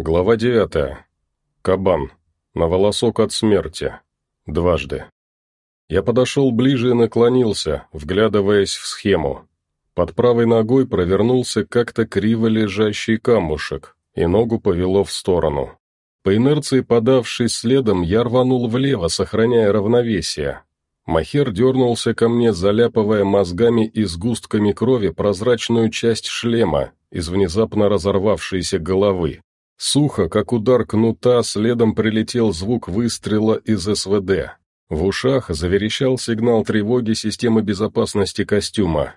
Глава девятая. Кабан. На волосок от смерти. Дважды. Я подошел ближе и наклонился, вглядываясь в схему. Под правой ногой провернулся как-то криво лежащий камушек, и ногу повело в сторону. По инерции подавшись следом, я рванул влево, сохраняя равновесие. Махер дернулся ко мне, заляпывая мозгами и сгустками крови прозрачную часть шлема из внезапно разорвавшейся головы. Сухо, как удар кнута, следом прилетел звук выстрела из СВД. В ушах заверещал сигнал тревоги системы безопасности костюма.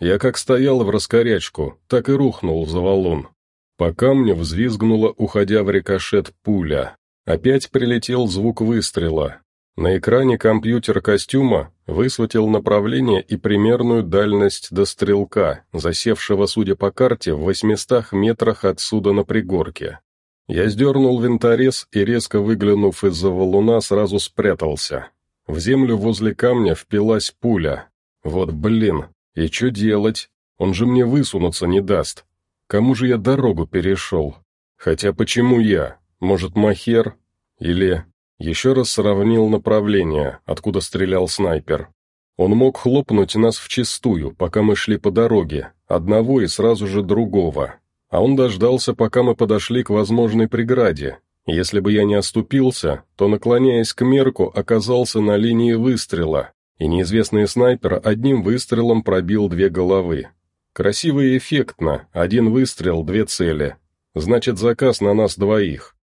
Я как стоял в раскорячку, так и рухнул за валун. По камню взвизгнула, уходя в рикошет, пуля. Опять прилетел звук выстрела. На экране компьютер костюма высветил направление и примерную дальность до стрелка, засевшего, судя по карте, в 800 метрах отсюда на пригорке. Я сдернул винторез и, резко выглянув из-за валуна, сразу спрятался. В землю возле камня впилась пуля. Вот блин, и что делать? Он же мне высунуться не даст. Кому же я дорогу перешел? Хотя почему я? Может, Махер? Или... Еще раз сравнил направление, откуда стрелял снайпер. Он мог хлопнуть нас вчистую, пока мы шли по дороге, одного и сразу же другого. А он дождался, пока мы подошли к возможной преграде. Если бы я не оступился, то, наклоняясь к мерку, оказался на линии выстрела, и неизвестный снайпер одним выстрелом пробил две головы. Красиво и эффектно, один выстрел, две цели. Значит, заказ на нас двоих.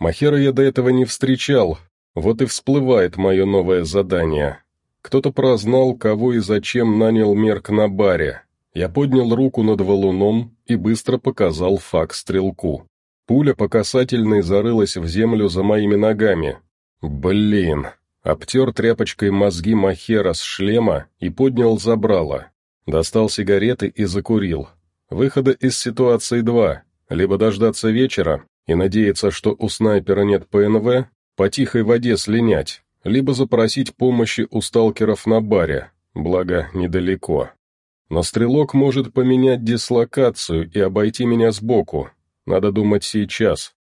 Махера я до этого не встречал, вот и всплывает мое новое задание. Кто-то прознал, кого и зачем нанял мерк на баре. Я поднял руку над валуном и быстро показал факт стрелку. Пуля по касательной зарылась в землю за моими ногами. Блин. Обтер тряпочкой мозги Махера с шлема и поднял забрало. Достал сигареты и закурил. Выхода из ситуации два. Либо дождаться вечера, и надеяться, что у снайпера нет ПНВ, по тихой воде слинять, либо запросить помощи у сталкеров на баре, благо недалеко. Но стрелок может поменять дислокацию и обойти меня сбоку. Надо думать сейчас.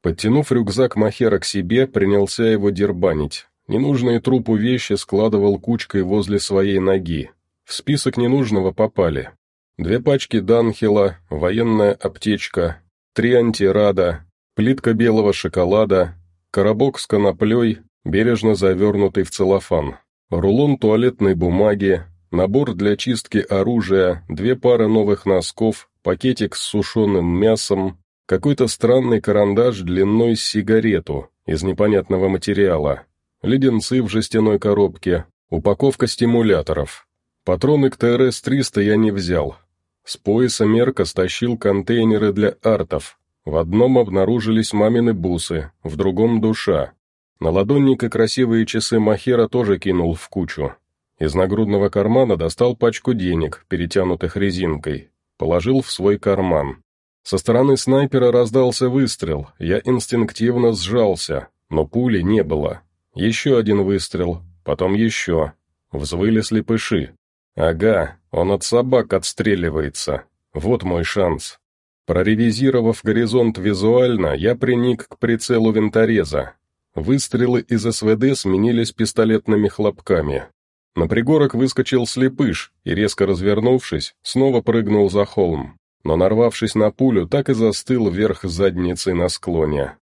Подтянув рюкзак Махера к себе, принялся его дербанить. Ненужные трупу вещи складывал кучкой возле своей ноги. В список ненужного попали. Две пачки Данхила, военная аптечка, три антирада, плитка белого шоколада, коробок с коноплей, бережно завернутый в целлофан, рулон туалетной бумаги, набор для чистки оружия, две пары новых носков, пакетик с сушеным мясом, какой-то странный карандаш длиной с сигарету из непонятного материала, леденцы в жестяной коробке, упаковка стимуляторов. Патроны к ТРС-300 я не взял. С пояса Мерка стащил контейнеры для артов, в одном обнаружились мамины бусы, в другом — душа. На ладонник и красивые часы Махера тоже кинул в кучу. Из нагрудного кармана достал пачку денег, перетянутых резинкой. Положил в свой карман. Со стороны снайпера раздался выстрел, я инстинктивно сжался, но пули не было. Еще один выстрел, потом еще. Взвыли слепыши. Ага, он от собак отстреливается. Вот мой шанс. Проревизировав горизонт визуально, я приник к прицелу винтореза. Выстрелы из СВД сменились пистолетными хлопками. На пригорок выскочил слепыш и, резко развернувшись, снова прыгнул за холм, но, нарвавшись на пулю, так и застыл вверх задницей на склоне.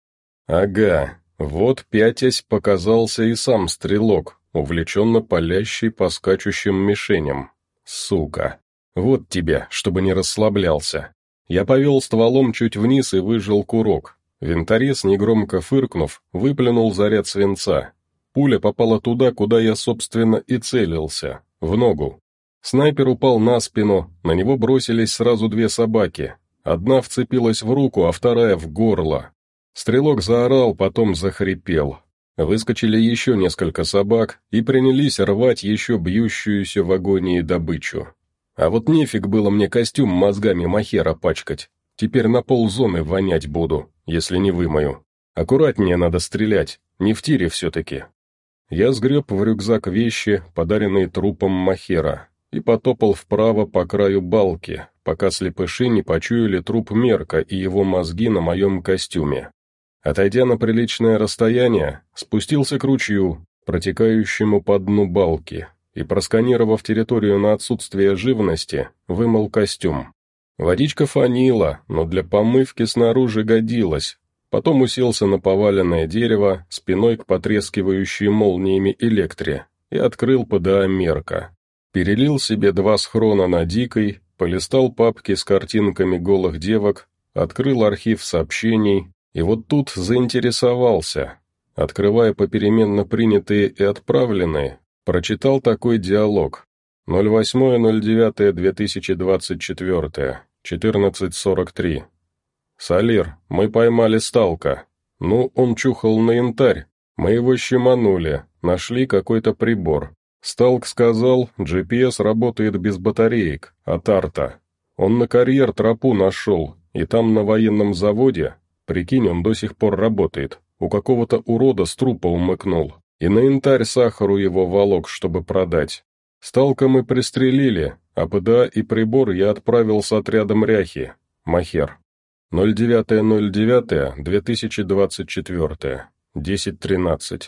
Ага, вот пятясь показался и сам стрелок, увлеченно палящий по скачущим мишеням. Сука, вот тебе, чтобы не расслаблялся. Я повел стволом чуть вниз и выжил курок. Винторез, негромко фыркнув, выплюнул заряд свинца. Пуля попала туда, куда я, собственно, и целился, в ногу. Снайпер упал на спину, на него бросились сразу две собаки. Одна вцепилась в руку, а вторая в горло. Стрелок заорал, потом захрипел. Выскочили еще несколько собак и принялись рвать еще бьющуюся в агонии добычу. А вот нефиг было мне костюм мозгами махера пачкать. Теперь на ползоны вонять буду, если не вымою. Аккуратнее надо стрелять, не в тире все-таки. Я сгреб в рюкзак вещи, подаренные трупом махера, и потопал вправо по краю балки, пока слепыши не почуяли труп Мерка и его мозги на моем костюме. Отойдя на приличное расстояние, спустился к ручью, протекающему по дну балки, и, просканировав территорию на отсутствие живности, вымыл костюм. Водичка фанила, но для помывки снаружи годилась. Потом уселся на поваленное дерево, спиной к потрескивающей молниями электре, и открыл ПДА Мерка. Перелил себе два схрона на дикой, полистал папки с картинками голых девок, открыл архив сообщений, и вот тут заинтересовался. Открывая попеременно принятые и отправленные, прочитал такой диалог. 08.09.2024, 14.43. «Салир, мы поймали Сталка. Ну, он чухал на янтарь. Мы его щеманули, нашли какой-то прибор. Сталк сказал, GPS работает без батареек, от арта. Он на карьер тропу нашел, и там на военном заводе, прикинь, он до сих пор работает, у какого-то урода с трупа умыкнул, и на янтарь сахару его волок, чтобы продать. Сталка мы пристрелили, а ПДА и прибор я отправил с отрядом ряхи, Махер. 09.09.2024, 10.13.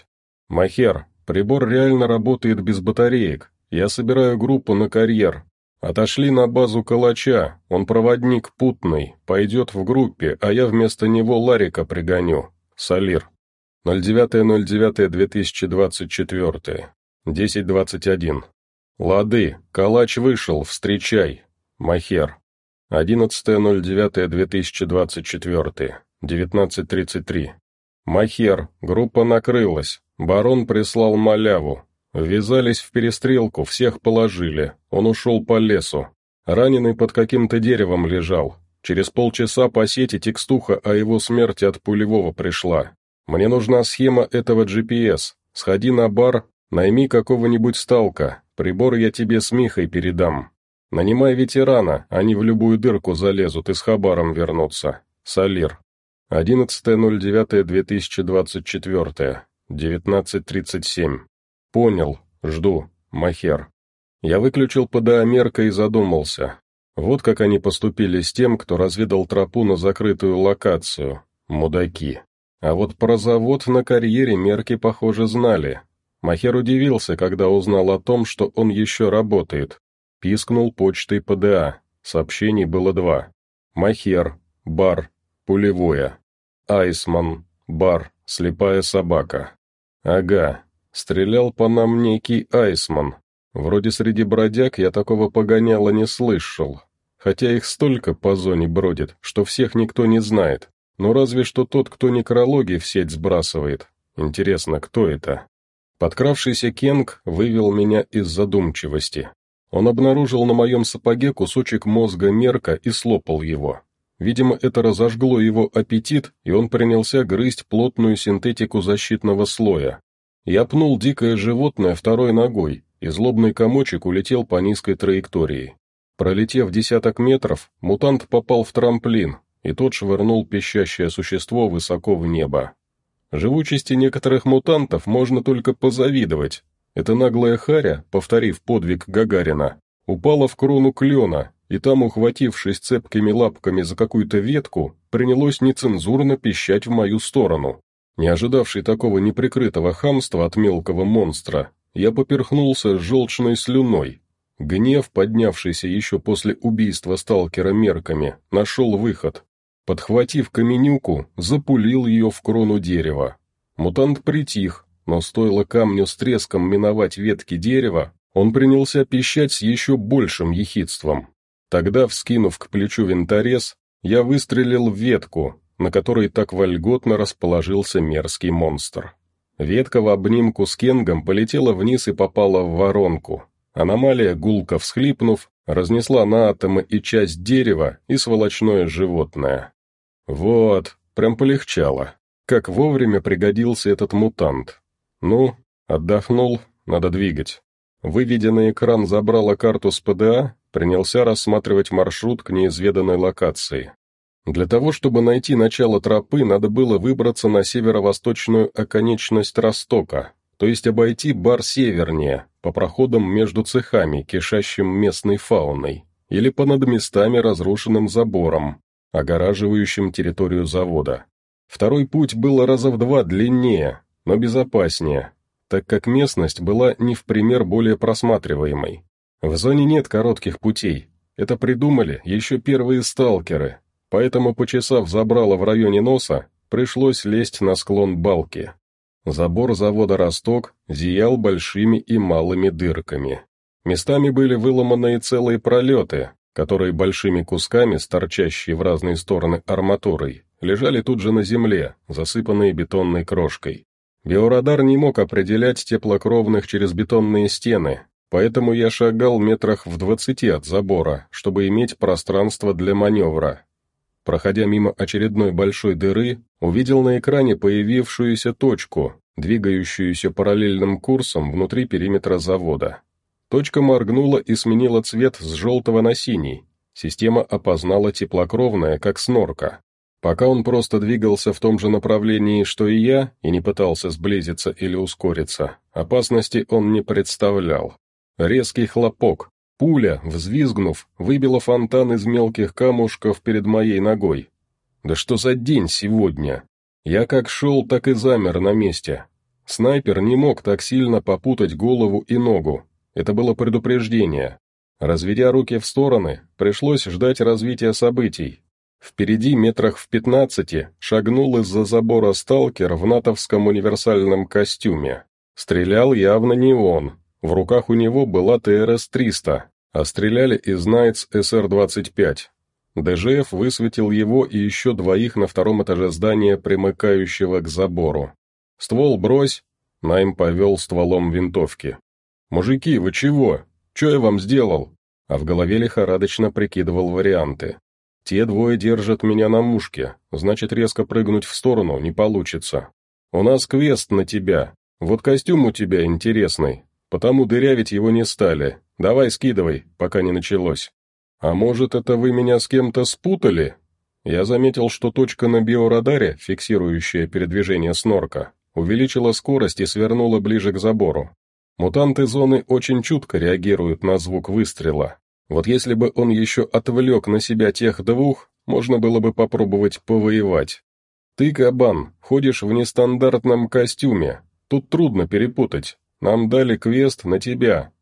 Махер, Прибор реально работает без батареек. Я собираю группу на карьер. Отошли на базу Калача, он проводник путный, пойдет в группе, а я вместо него Ларика пригоню. Салир. 09.09.2024. 10.21. Лады, Калач вышел, встречай. Махер. 11.09.2024. 19.33. Махер, группа накрылась. Барон прислал маляву. Ввязались в перестрелку, всех положили. Он ушел по лесу. Раненый под каким-то деревом лежал. Через полчаса по сети текстуха о его смерти от пулевого пришла. Мне нужна схема этого GPS. Сходи на бар, найми какого-нибудь сталка. Прибор я тебе с Михой передам. Нанимай ветерана, они в любую дырку залезут и с хабаром вернутся. Салир. 11.09.2024. 19.37. Понял, жду, Махер. Я выключил ПДА Мерка и задумался. Вот как они поступили с тем, кто разведал тропу на закрытую локацию. Мудаки. А вот про завод на карьере Мерки, похоже, знали. Махер удивился, когда узнал о том, что он еще работает. Пискнул почтой ПДА. Сообщений было два. Махер, бар, пулевое. Айсман, бар, слепая собака. Ага, стрелял по нам некий Айсман. Вроде среди бродяг я такого погоняла не слышал. Хотя их столько по зоне бродит, что всех никто не знает. Но разве что тот, кто некрологи в сеть сбрасывает. Интересно, кто это? Подкравшийся Кенг вывел меня из задумчивости. Он обнаружил на моем сапоге кусочек мозга мерка и слопал его. Видимо, это разожгло его аппетит, и он принялся грызть плотную синтетику защитного слоя. Я пнул дикое животное второй ногой, и злобный комочек улетел по низкой траектории. Пролетев десяток метров, мутант попал в трамплин, и тот швырнул пищащее существо высоко в небо. Живучести некоторых мутантов можно только позавидовать. Эта наглая харя, повторив подвиг Гагарина, упала в крону клена и там, ухватившись цепкими лапками за какую-то ветку, принялось нецензурно пищать в мою сторону. Не ожидавший такого неприкрытого хамства от мелкого монстра, я поперхнулся желчной слюной. Гнев, поднявшийся еще после убийства сталкера мерками, нашел выход. Подхватив каменюку, запулил ее в крону дерева. Мутант притих, но стоило камню с треском миновать ветки дерева, он принялся пищать с еще большим ехидством. Тогда, вскинув к плечу винторез, я выстрелил в ветку, на которой так вольготно расположился мерзкий монстр. Ветка в обнимку с Кенгом полетела вниз и попала в воронку. Аномалия, гулко всхлипнув, разнесла на атомы и часть дерева, и сволочное животное. Вот, прям полегчало. Как вовремя пригодился этот мутант. Ну, отдохнул, надо двигать. Выведя на экран забрала карту с ПДА принялся рассматривать маршрут к неизведанной локации. Для того, чтобы найти начало тропы, надо было выбраться на северо-восточную оконечность Ростока, то есть обойти бар севернее, по проходам между цехами, кишащим местной фауной, или понад местами разрушенным забором, огораживающим территорию завода. Второй путь был раза в два длиннее, но безопаснее, так как местность была не в пример более просматриваемой. В зоне нет коротких путей, это придумали еще первые сталкеры, поэтому, почесав забрало в районе носа, пришлось лезть на склон балки. Забор завода «Росток» зиял большими и малыми дырками. Местами были выломанные целые пролеты, которые большими кусками, торчащие в разные стороны арматурой, лежали тут же на земле, засыпанные бетонной крошкой. Биорадар не мог определять теплокровных через бетонные стены, поэтому я шагал метрах в двадцати от забора, чтобы иметь пространство для маневра. Проходя мимо очередной большой дыры, увидел на экране появившуюся точку, двигающуюся параллельным курсом внутри периметра завода. Точка моргнула и сменила цвет с желтого на синий. Система опознала теплокровное, как снорка. Пока он просто двигался в том же направлении, что и я, и не пытался сблизиться или ускориться, опасности он не представлял. Резкий хлопок. Пуля, взвизгнув, выбила фонтан из мелких камушков перед моей ногой. Да что за день сегодня? Я как шел, так и замер на месте. Снайпер не мог так сильно попутать голову и ногу. Это было предупреждение. Разведя руки в стороны, пришлось ждать развития событий, Впереди, метрах в пятнадцати, шагнул из-за забора сталкер в натовском универсальном костюме. Стрелял явно не он. В руках у него была ТРС-300, а стреляли из Найтс СР-25. ДЖФ высветил его и еще двоих на втором этаже здания, примыкающего к забору. «Ствол брось!» Найм повел стволом винтовки. «Мужики, вы чего? Че я вам сделал?» А в голове лихорадочно прикидывал варианты. Те двое держат меня на мушке, значит резко прыгнуть в сторону не получится. У нас квест на тебя, вот костюм у тебя интересный, потому дырявить его не стали. Давай скидывай, пока не началось. А может, это вы меня с кем-то спутали? Я заметил, что точка на биорадаре, фиксирующая передвижение снорка, увеличила скорость и свернула ближе к забору. Мутанты зоны очень чутко реагируют на звук выстрела, вот если бы он еще отвлек на себя тех двух, можно было бы попробовать повоевать. Ты, кабан, ходишь в нестандартном костюме. Тут трудно перепутать. Нам дали квест на тебя.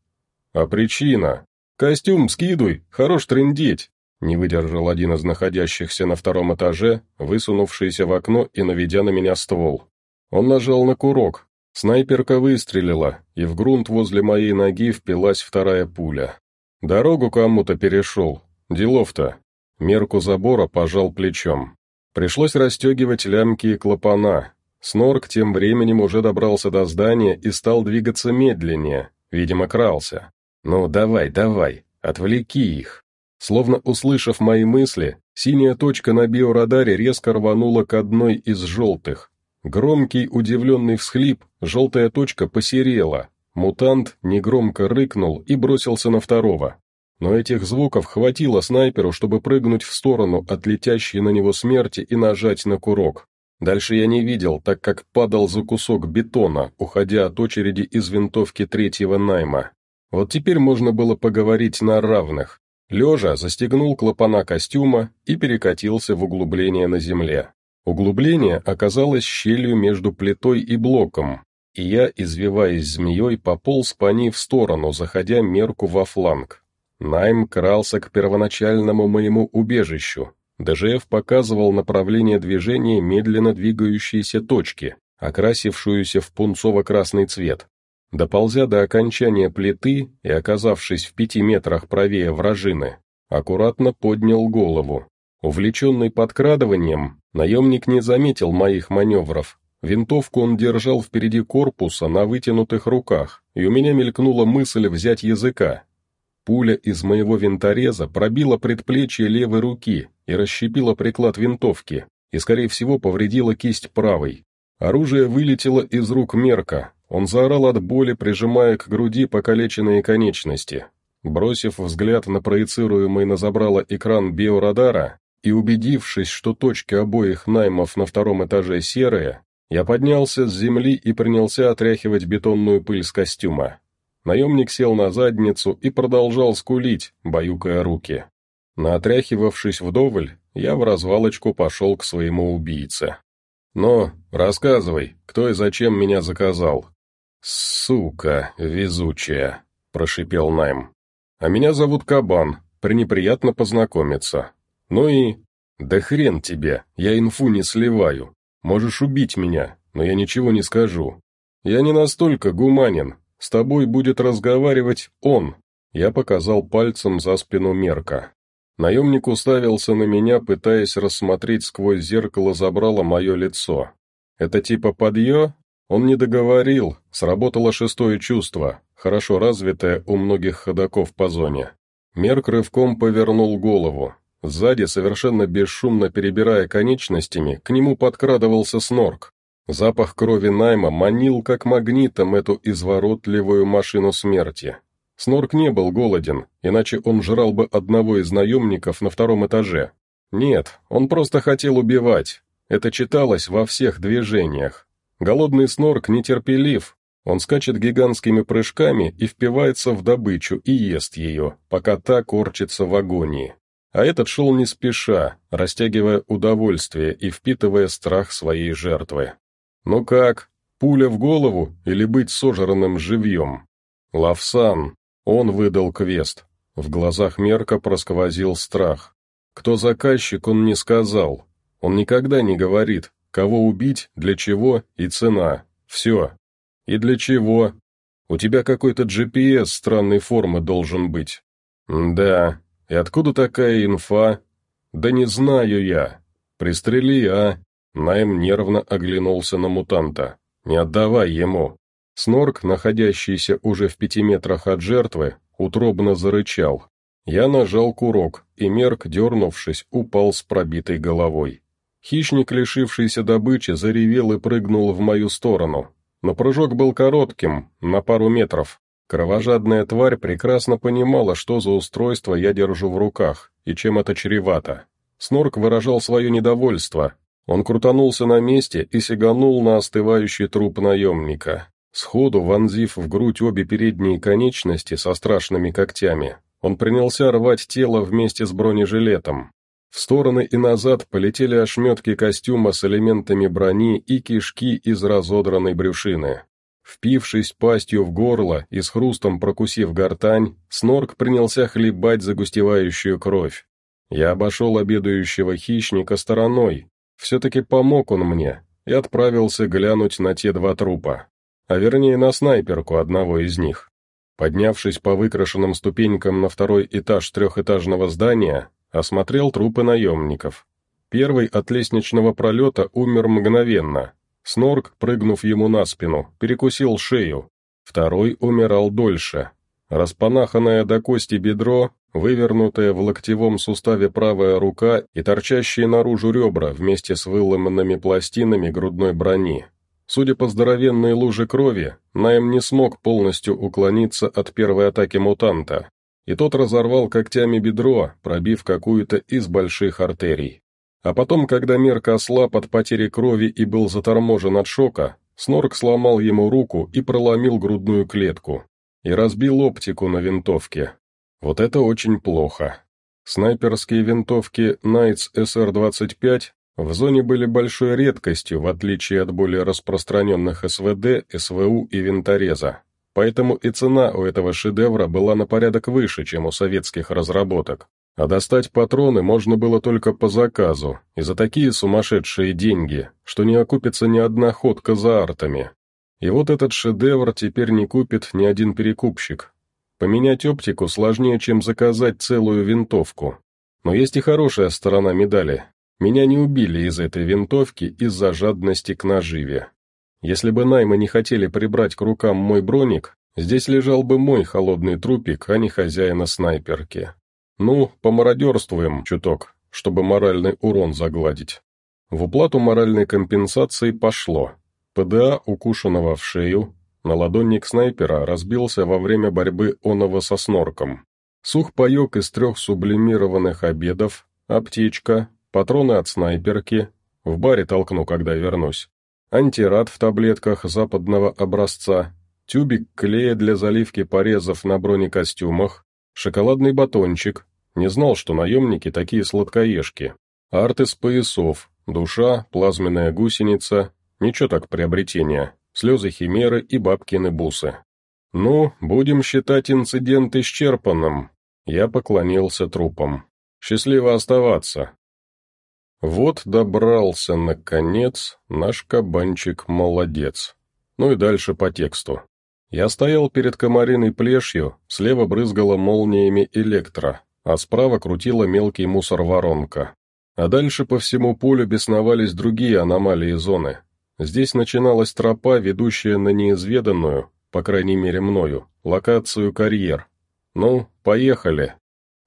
А причина? Костюм скидуй, хорош трындеть. Не выдержал один из находящихся на втором этаже, высунувшийся в окно и наведя на меня ствол. Он нажал на курок. Снайперка выстрелила, и в грунт возле моей ноги впилась вторая пуля. Дорогу кому-то перешел. Делов-то. Мерку забора пожал плечом. Пришлось расстегивать лямки и клапана. Снорк тем временем уже добрался до здания и стал двигаться медленнее, видимо, крался. «Ну, давай, давай, отвлеки их». Словно услышав мои мысли, синяя точка на биорадаре резко рванула к одной из желтых. Громкий удивленный всхлип, желтая точка посерела, Мутант негромко рыкнул и бросился на второго. Но этих звуков хватило снайперу, чтобы прыгнуть в сторону от летящей на него смерти и нажать на курок. Дальше я не видел, так как падал за кусок бетона, уходя от очереди из винтовки третьего найма. Вот теперь можно было поговорить на равных. Лежа застегнул клапана костюма и перекатился в углубление на земле. Углубление оказалось щелью между плитой и блоком, и я, извиваясь змеей, пополз по ней в сторону, заходя мерку во фланг. Найм крался к первоначальному моему убежищу. ДЖФ показывал направление движения медленно двигающейся точки, окрасившуюся в пунцово-красный цвет. Доползя до окончания плиты и оказавшись в пяти метрах правее вражины, аккуратно поднял голову. Увлеченный подкрадыванием, наемник не заметил моих маневров, Винтовку он держал впереди корпуса на вытянутых руках, и у меня мелькнула мысль взять языка. Пуля из моего винтореза пробила предплечье левой руки и расщепила приклад винтовки, и, скорее всего, повредила кисть правой. Оружие вылетело из рук Мерка, он заорал от боли, прижимая к груди покалеченные конечности. Бросив взгляд на проецируемый на забрало экран биорадара и убедившись, что точки обоих наймов на втором этаже серые, я поднялся с земли и принялся отряхивать бетонную пыль с костюма. Наемник сел на задницу и продолжал скулить, баюкая руки. Наотряхивавшись вдоволь, я в развалочку пошел к своему убийце. «Но, рассказывай, кто и зачем меня заказал?» «Сука, везучая», — прошипел Найм. «А меня зовут Кабан, пренеприятно познакомиться. Ну и...» «Да хрен тебе, я инфу не сливаю. Можешь убить меня, но я ничего не скажу. Я не настолько гуманен, с тобой будет разговаривать он», — я показал пальцем за спину Мерка. Наемник уставился на меня, пытаясь рассмотреть сквозь зеркало забрало мое лицо. «Это типа подъё?» Он не договорил, сработало шестое чувство, хорошо развитое у многих ходаков по зоне. Мерк рывком повернул голову. Сзади, совершенно бесшумно перебирая конечностями, к нему подкрадывался снорк. Запах крови Найма манил как магнитом эту изворотливую машину смерти. Снорк не был голоден, иначе он жрал бы одного из наемников на втором этаже. Нет, он просто хотел убивать. Это читалось во всех движениях. Голодный снорк нетерпелив. Он скачет гигантскими прыжками и впивается в добычу и ест ее, пока та корчится в агонии. А этот шел не спеша, растягивая удовольствие и впитывая страх своей жертвы. Ну как, пуля в голову или быть сожранным живьем? Лавсан, он выдал квест. В глазах Мерка просквозил страх. Кто заказчик, он не сказал. Он никогда не говорит, кого убить, для чего и цена. Все. И для чего? У тебя какой-то GPS странной формы должен быть. Да. И откуда такая инфа? Да не знаю я. Пристрели, а? Найм нервно оглянулся на мутанта. Не отдавай ему. Снорк, находящийся уже в пяти метрах от жертвы, утробно зарычал. Я нажал курок, и Мерк, дернувшись, упал с пробитой головой. Хищник, лишившийся добычи, заревел и прыгнул в мою сторону. Но прыжок был коротким, на пару метров. Кровожадная тварь прекрасно понимала, что за устройство я держу в руках, и чем это чревато. Снорк выражал свое недовольство. Он крутанулся на месте и сиганул на остывающий труп наемника. Сходу вонзив в грудь обе передние конечности со страшными когтями, он принялся рвать тело вместе с бронежилетом. В стороны и назад полетели ошметки костюма с элементами брони и кишки из разодранной брюшины. Впившись пастью в горло и с хрустом прокусив гортань, Снорк принялся хлебать загустевающую кровь. Я обошел обедающего хищника стороной, все-таки помог он мне, и отправился глянуть на те два трупа а вернее на снайперку одного из них. Поднявшись по выкрашенным ступенькам на второй этаж трехэтажного здания, осмотрел трупы наемников. Первый от лестничного пролета умер мгновенно. Снорк, прыгнув ему на спину, перекусил шею. Второй умирал дольше. Распанаханное до кости бедро, вывернутая в локтевом суставе правая рука и торчащие наружу ребра вместе с выломанными пластинами грудной брони. Судя по здоровенной луже крови, Найм не смог полностью уклониться от первой атаки мутанта, и тот разорвал когтями бедро, пробив какую-то из больших артерий. А потом, когда Мерк ослаб от потери крови и был заторможен от шока, Снорк сломал ему руку и проломил грудную клетку. И разбил оптику на винтовке. Вот это очень плохо. Снайперские винтовки Knights SR-25 в зоне были большой редкостью, в отличие от более распространенных СВД, СВУ и винтореза. Поэтому и цена у этого шедевра была на порядок выше, чем у советских разработок. А достать патроны можно было только по заказу, и за такие сумасшедшие деньги, что не окупится ни одна ходка за артами. И вот этот шедевр теперь не купит ни один перекупщик. Поменять оптику сложнее, чем заказать целую винтовку. Но есть и хорошая сторона медали. Меня не убили из этой винтовки из-за жадности к наживе. Если бы наймы не хотели прибрать к рукам мой броник, здесь лежал бы мой холодный трупик, а не хозяина снайперки. Ну, помародерствуем чуток, чтобы моральный урон загладить. В уплату моральной компенсации пошло. ПДА, укушенного в шею, на ладонник снайпера разбился во время борьбы оного со снорком. Сухпайок из трех сублимированных обедов, аптечка, патроны от снайперки, в баре толкну, когда вернусь, антирад в таблетках западного образца, тюбик клея для заливки порезов на бронекостюмах, шоколадный батончик, не знал, что наемники такие сладкоежки, арт из поясов, душа, плазменная гусеница, ничего так приобретения, слезы химеры и бабкины бусы. «Ну, будем считать инцидент исчерпанным». Я поклонился трупам. «Счастливо оставаться». Вот добрался, наконец, наш кабанчик-молодец. Ну и дальше по тексту. Я стоял перед комариной плешью, слева брызгала молниями электро, а справа крутила мелкий мусор-воронка. А дальше по всему полю бесновались другие аномалии зоны. Здесь начиналась тропа, ведущая на неизведанную, по крайней мере мною, локацию карьер. Ну, поехали.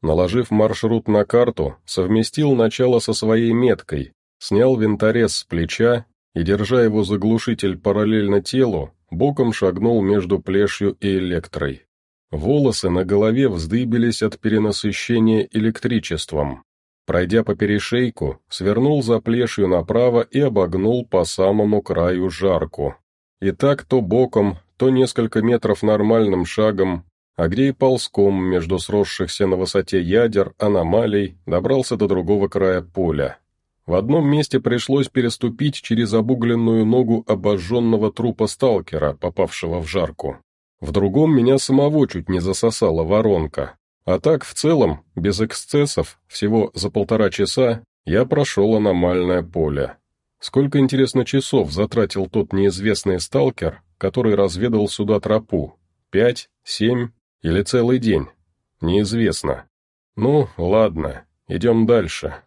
Наложив маршрут на карту, совместил начало со своей меткой, снял винторез с плеча и, держа его заглушитель параллельно телу, боком шагнул между плешью и электрой. Волосы на голове вздыбились от перенасыщения электричеством. Пройдя по перешейку, свернул за плешью направо и обогнул по самому краю жарку. И так то боком, то несколько метров нормальным шагом, а где ползком между сросшихся на высоте ядер, аномалий, добрался до другого края поля. В одном месте пришлось переступить через обугленную ногу обожженного трупа сталкера, попавшего в жарку. В другом меня самого чуть не засосала воронка. А так, в целом, без эксцессов, всего за полтора часа, я прошел аномальное поле. Сколько, интересно, часов затратил тот неизвестный сталкер, который разведал сюда тропу? Пять? Семь? Или целый день? Неизвестно. Ну, ладно, идем дальше.